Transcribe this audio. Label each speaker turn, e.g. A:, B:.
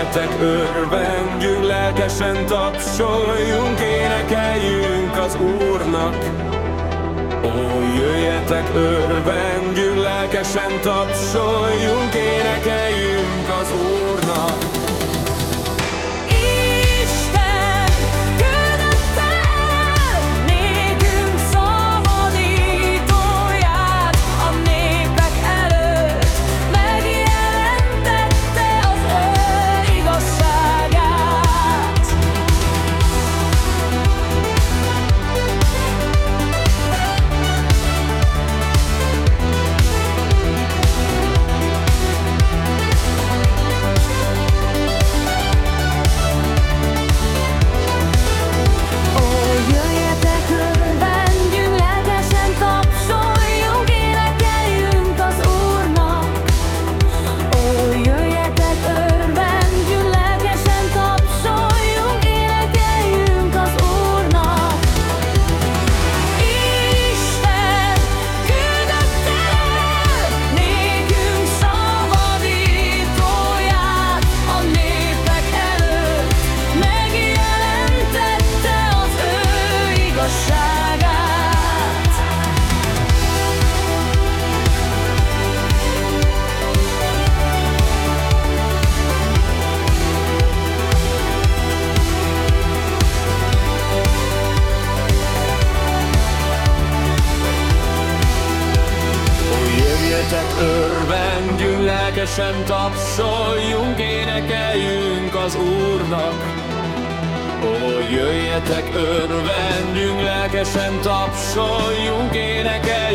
A: Jöjjetek, örvendjünk, lelkesen tapsoljunk, énekeljünk az Úrnak. Ó, jöjjetek, örvendjünk, lelkesen tapsoljunk, énekeljünk örvendjünk, lelkesen tapsoljunk, énekeljünk az Úrnak. Ó, jöjjetek, örvendjünk, lelkesen tapsoljunk, énekeljünk.